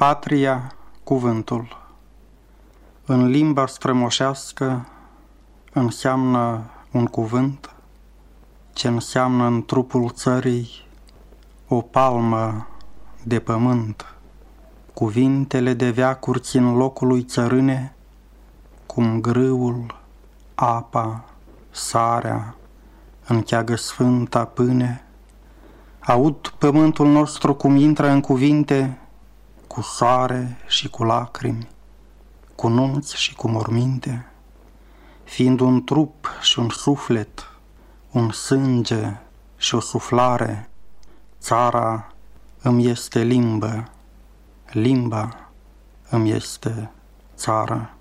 Patria, cuvântul. În limba strămoșească înseamnă un cuvânt ce înseamnă în trupul țării o palmă de pământ. Cuvintele de veacuri țin locului țărâne, cum grâul, apa, sarea, încheagă sfânta pâne. Aud pământul nostru cum intră în cuvinte, cu soare și cu lacrimi, cu nunți și cu morminte, fiind un trup și un suflet, un sânge și o suflare, țara îmi este limbă, limba îmi este țară.